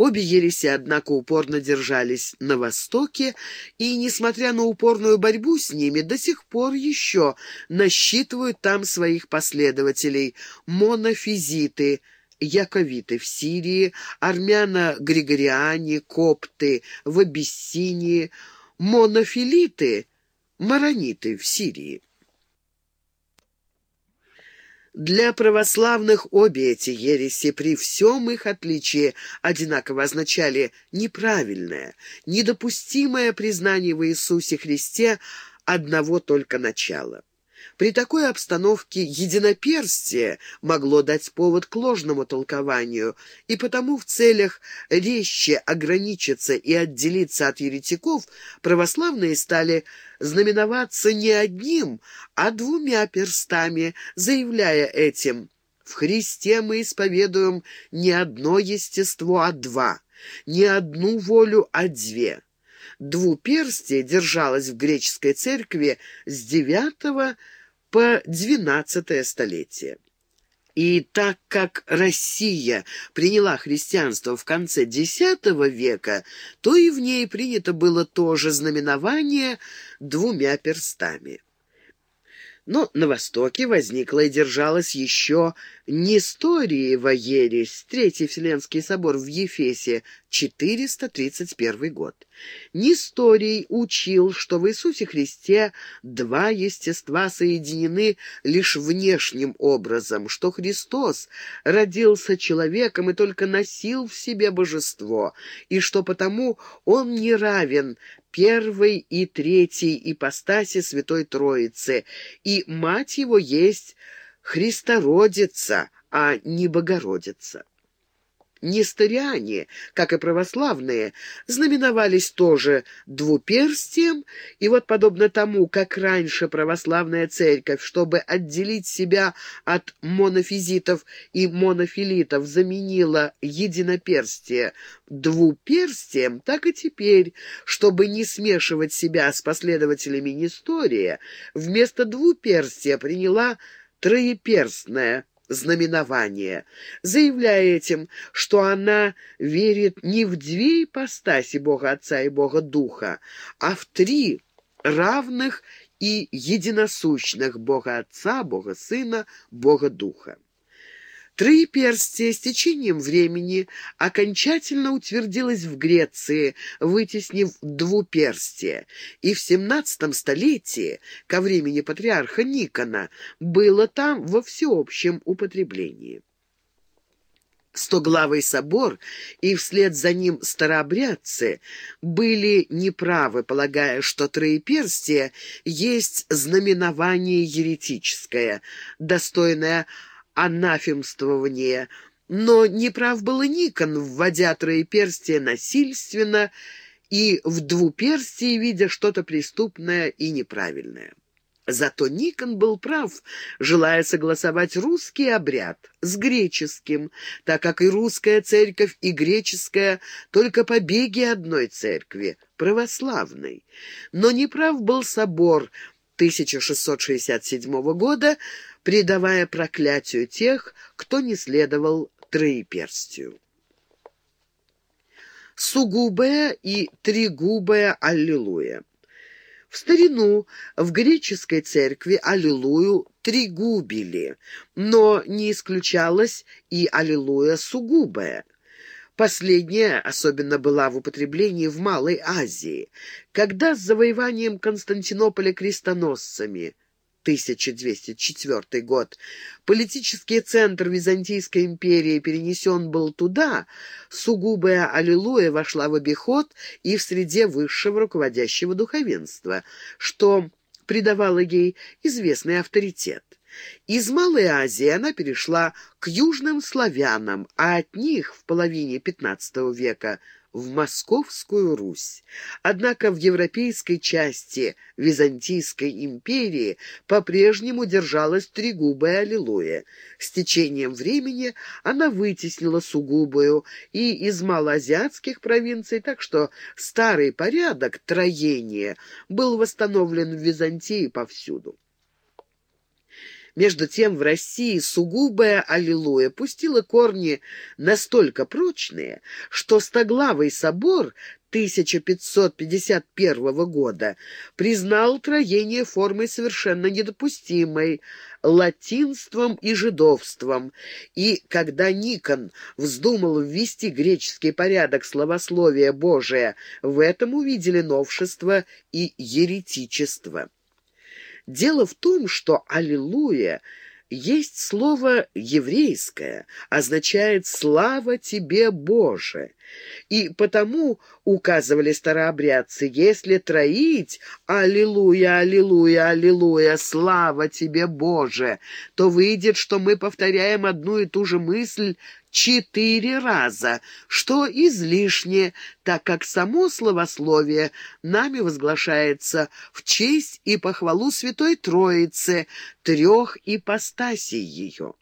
Обе ереси, однако, упорно держались на Востоке, и, несмотря на упорную борьбу с ними, до сих пор еще насчитывают там своих последователей – монофизиты – яковиты в Сирии, армяно-григориане, копты в Абиссинии, монофилиты, марониты в Сирии. Для православных обе эти ереси при всем их отличии одинаково означали неправильное, недопустимое признание в Иисусе Христе одного только начала. При такой обстановке единоперстие могло дать повод к ложному толкованию, и потому в целях резче ограничиться и отделиться от еретиков православные стали знаменоваться не одним, а двумя перстами, заявляя этим «В Христе мы исповедуем не одно естество, а два, не одну волю, а две». Двуперстие держалось в греческой церкви с девятого по двенадцатое столетие. И так как Россия приняла христианство в конце X века, то и в ней принято было тоже знаменование двумя перстами. Но на Востоке возникла и держалась еще Несториева ересь, Третий Вселенский собор в Ефесе, 431 год. Несторий учил, что в Иисусе Христе два естества соединены лишь внешним образом, что Христос родился человеком и только носил в себе божество, и что потому он не равен первой и третьей ипостаси Святой Троицы, и мать его есть Христородица, а не Богородица. Несториане, как и православные, знаменовались тоже двуперстием, и вот подобно тому, как раньше православная церковь, чтобы отделить себя от монофизитов и монофилитов, заменила единоперстие двуперстием, так и теперь, чтобы не смешивать себя с последователями Нестория, вместо двуперстия приняла троеперстное знаменование, заявляя этим, что она верит не в две ипостаси Бога Отца и Бога Духа, а в три равных и единосущных Бога Отца, Бога Сына, Бога Духа. Троеперстие с течением времени окончательно утвердилось в Греции, вытеснив двуперстие, и в XVII столетии, ко времени патриарха Никона, было там во всеобщем употреблении. Стоглавый собор и вслед за ним старообрядцы были неправы, полагая, что троеперстие есть знаменование еретическое, достойное анафемствование, но неправ был и Никон, вводя троеперстие насильственно и в двуперстии видя что-то преступное и неправильное. Зато Никон был прав, желая согласовать русский обряд с греческим, так как и русская церковь, и греческая — только побеги одной церкви, православной. Но неправ был собор 1667 года, предавая проклятию тех, кто не следовал троеперстию. Сугубая и тригубая Аллилуйя. В старину в греческой церкви Аллилуйю тригубили, но не исключалось и Аллилуйя сугубая. Последняя особенно была в употреблении в Малой Азии, когда с завоеванием Константинополя крестоносцами 1204 год, политический центр Византийской империи перенесен был туда, сугубая Аллилуйя вошла в обиход и в среде высшего руководящего духовенства, что придавало ей известный авторитет. Из Малой Азии она перешла к южным славянам, а от них в половине XV века – в Московскую Русь. Однако в европейской части Византийской империи по-прежнему держалась тригубая Аллилуйя. С течением времени она вытеснила сугубую и из малоазиатских провинций, так что старый порядок троения был восстановлен в Византии повсюду. Между тем в России сугубая «Аллилуйя» пустила корни настолько прочные, что Стоглавый собор 1551 года признал троение формой совершенно недопустимой, латинством и жидовством, и когда Никон вздумал ввести греческий порядок словословия Божия, в этом увидели новшество и еретичество. Дело в том, что «Аллилуйя» есть слово еврейское, означает «слава тебе, Боже». И потому, указывали старообрядцы, если троить «Аллилуйя, Аллилуйя, Аллилуйя, слава тебе, Боже», то выйдет, что мы повторяем одну и ту же мысль четыре раза, что излишне, так как само словословие нами возглашается в честь и похвалу Святой Троицы, трех ипостасей ее.